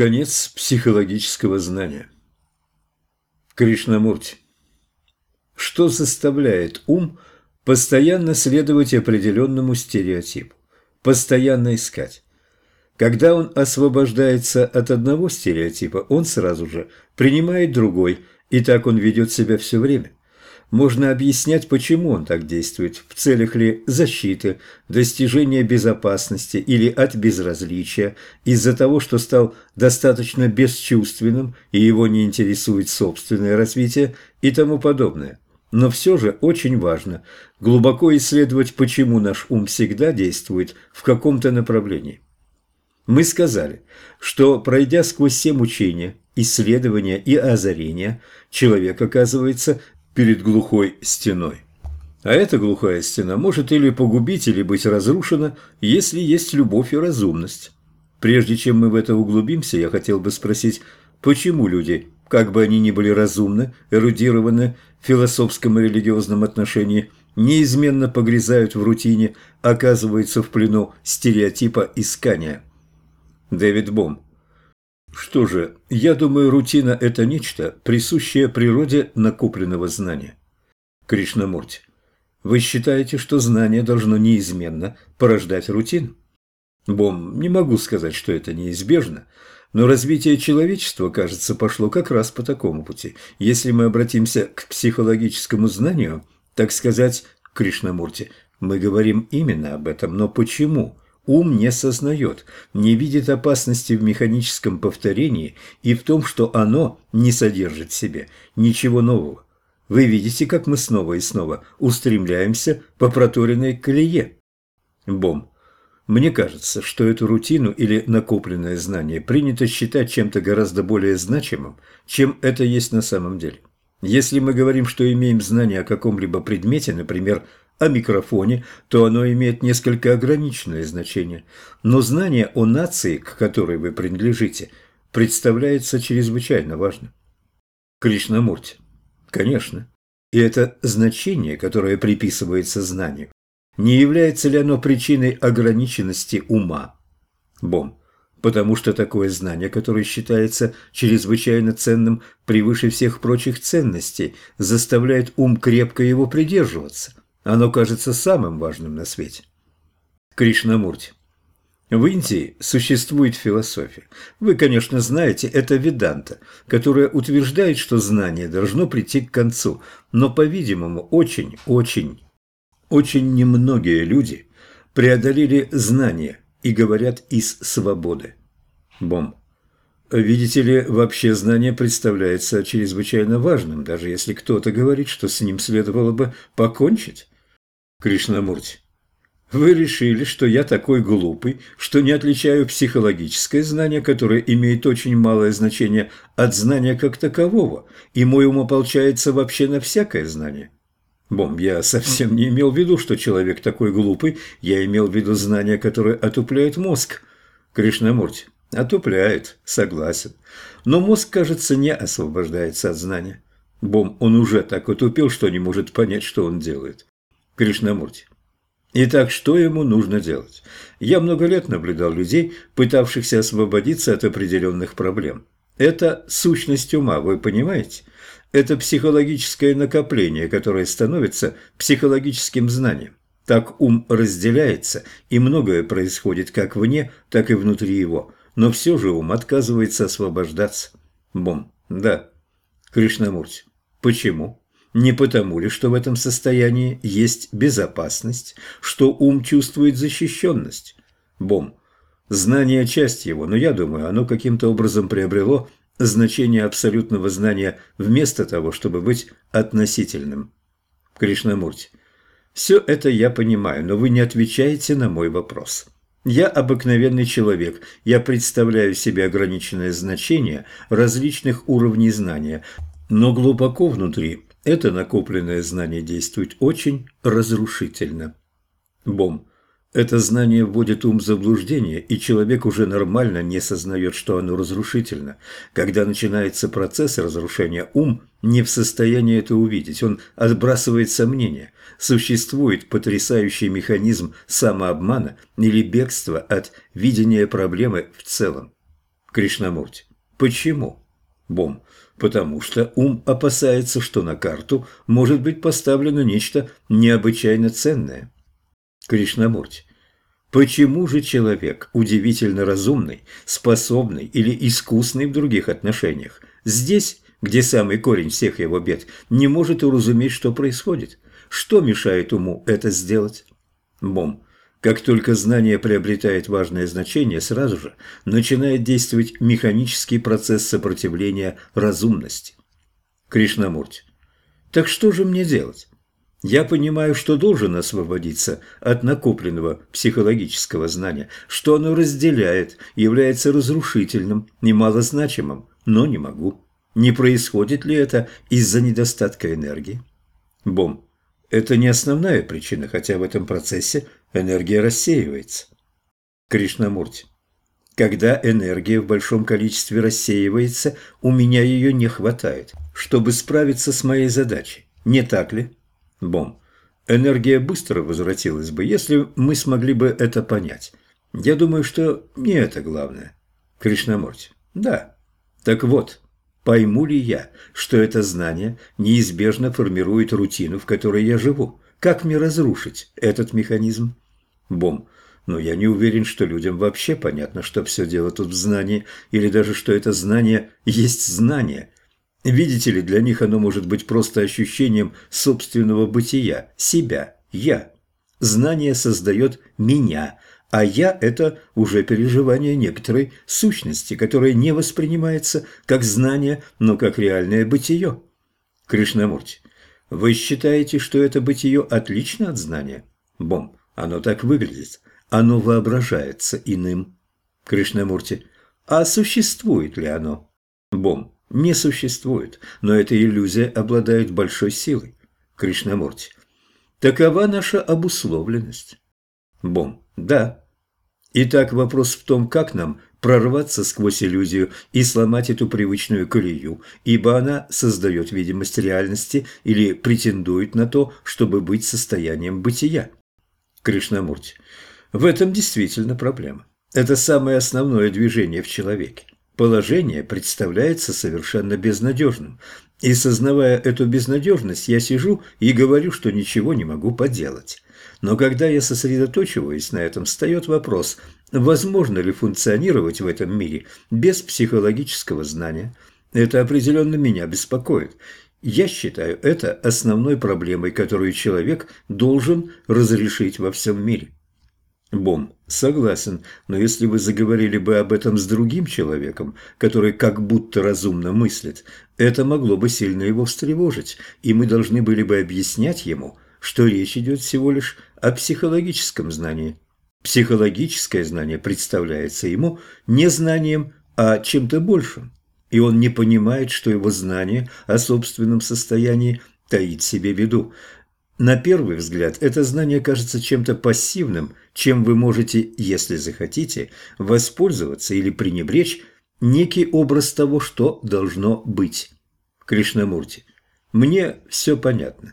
Конец психологического знания. Кришнамурти. Что заставляет ум постоянно следовать определенному стереотипу, постоянно искать? Когда он освобождается от одного стереотипа, он сразу же принимает другой, и так он ведет себя все время. Можно объяснять, почему он так действует, в целях ли защиты, достижения безопасности или от безразличия, из-за того, что стал достаточно бесчувственным и его не интересует собственное развитие и тому подобное. Но все же очень важно глубоко исследовать, почему наш ум всегда действует в каком-то направлении. Мы сказали, что пройдя сквозь все мучения, исследования и озарения, человек оказывается перед глухой стеной. А эта глухая стена может или погубить, или быть разрушена, если есть любовь и разумность. Прежде чем мы в это углубимся, я хотел бы спросить, почему люди, как бы они ни были разумны, эрудированы в философском и религиозном отношении, неизменно погрязают в рутине, оказываются в плену стереотипа искания. Дэвид Бом что же, я думаю, рутина – это нечто, присущее природе накопленного знания. Кришнамурти, вы считаете, что знание должно неизменно порождать рутину? Бом, не могу сказать, что это неизбежно, но развитие человечества, кажется, пошло как раз по такому пути. Если мы обратимся к психологическому знанию, так сказать, Кришнамурти, мы говорим именно об этом, но почему? Ум не сознает, не видит опасности в механическом повторении и в том, что оно не содержит в себе ничего нового. Вы видите, как мы снова и снова устремляемся по проторенной колее. Бом. Мне кажется, что эту рутину или накопленное знание принято считать чем-то гораздо более значимым, чем это есть на самом деле. Если мы говорим, что имеем знание о каком-либо предмете, например, о микрофоне, то оно имеет несколько ограниченное значение. Но знание о нации, к которой вы принадлежите, представляется чрезвычайно важным. Кришнамурти. Конечно. И это значение, которое приписывается знанию, не является ли оно причиной ограниченности ума? Бом. Потому что такое знание, которое считается чрезвычайно ценным превыше всех прочих ценностей, заставляет ум крепко его придерживаться. Оно кажется самым важным на свете. Кришнамурти. В Индии существует философия. Вы, конечно, знаете, это веданта, которая утверждает, что знание должно прийти к концу. Но, по-видимому, очень, очень, немногие люди преодолели знание и говорят из свободы. Бом. Видите ли, вообще знание представляется чрезвычайно важным, даже если кто-то говорит, что с ним следовало бы покончить. Кришнамурти, вы решили, что я такой глупый, что не отличаю психологическое знание, которое имеет очень малое значение, от знания как такового, и мой ум ополчается вообще на всякое знание. Бом, я совсем не имел в виду, что человек такой глупый, я имел в виду знание, которое отупляет мозг. Кришнамурти, отупляет, согласен. Но мозг, кажется, не освобождается от знания. Бом, он уже так отупел, что не может понять, что он делает. Кришнамурти. Итак, что ему нужно делать? Я много лет наблюдал людей, пытавшихся освободиться от определенных проблем. Это сущность ума, вы понимаете? Это психологическое накопление, которое становится психологическим знанием. Так ум разделяется, и многое происходит как вне, так и внутри его. Но все же ум отказывается освобождаться. Бом. Да. Кришнамурти. Почему? Не потому ли, что в этом состоянии есть безопасность, что ум чувствует защищенность? Бом. Знание – часть его, но я думаю, оно каким-то образом приобрело значение абсолютного знания вместо того, чтобы быть относительным. Кришнамурти. Все это я понимаю, но вы не отвечаете на мой вопрос. Я обыкновенный человек, я представляю себе ограниченное значение различных уровней знания, но глубоко внутри это накопленное знание действует очень разрушительно. Бом. Это знание вводит ум в заблуждение, и человек уже нормально не сознает, что оно разрушительно. Когда начинается процесс разрушения, ум не в состоянии это увидеть, он отбрасывает сомнения. Существует потрясающий механизм самообмана или бегства от видения проблемы в целом. Кришнамурти. Почему? Бом. Потому что ум опасается, что на карту может быть поставлено нечто необычайно ценное. Кришнамурти. Почему же человек, удивительно разумный, способный или искусный в других отношениях, здесь, где самый корень всех его бед, не может уразуметь, что происходит? Что мешает уму это сделать? Бом. Как только знание приобретает важное значение, сразу же начинает действовать механический процесс сопротивления разумности. Кришнамурти. Так что же мне делать? Я понимаю, что должен освободиться от накопленного психологического знания, что оно разделяет, является разрушительным, немалозначимым, но не могу. Не происходит ли это из-за недостатка энергии? Бом. Это не основная причина, хотя в этом процессе энергия рассеивается. Кришнамурти. Когда энергия в большом количестве рассеивается, у меня ее не хватает, чтобы справиться с моей задачей. Не так ли? Бом. Энергия быстро возвратилась бы, если мы смогли бы это понять. Я думаю, что не это главное. Кришнамурти. Да. Так вот, пойму ли я, что это знание неизбежно формирует рутину, в которой я живу? Как мне разрушить этот механизм? Бом. Но я не уверен, что людям вообще понятно, что все дело тут в знании, или даже что это знание есть знание – Видите ли, для них оно может быть просто ощущением собственного бытия, себя, я. Знание создает меня, а я – это уже переживание некоторой сущности, которая не воспринимается как знание, но как реальное бытие. Кришнамурти, вы считаете, что это бытие отлично от знания? Бом, оно так выглядит. Оно воображается иным. Кришнамурти, а существует ли оно? Бом, не существует, но эта иллюзия обладает большой силой. Кришнамурти. Такова наша обусловленность. Бом. Да. Итак, вопрос в том, как нам прорваться сквозь иллюзию и сломать эту привычную колею, ибо она создает видимость реальности или претендует на то, чтобы быть состоянием бытия. Кришнамурти. В этом действительно проблема. Это самое основное движение в человеке положение представляется совершенно безнадежным. И сознавая эту безнадежность, я сижу и говорю, что ничего не могу поделать. Но когда я сосредоточиваюсь на этом, встает вопрос, возможно ли функционировать в этом мире без психологического знания. Это определенно меня беспокоит. Я считаю это основной проблемой, которую человек должен разрешить во всем мире. Бом, согласен, но если вы заговорили бы об этом с другим человеком, который как будто разумно мыслит, это могло бы сильно его встревожить, и мы должны были бы объяснять ему, что речь идет всего лишь о психологическом знании. Психологическое знание представляется ему не знанием, а чем-то большим, и он не понимает, что его знание о собственном состоянии таит себе беду. На первый взгляд это знание кажется чем-то пассивным, чем вы можете, если захотите, воспользоваться или пренебречь некий образ того, что должно быть. Кришнамурти, мне все понятно.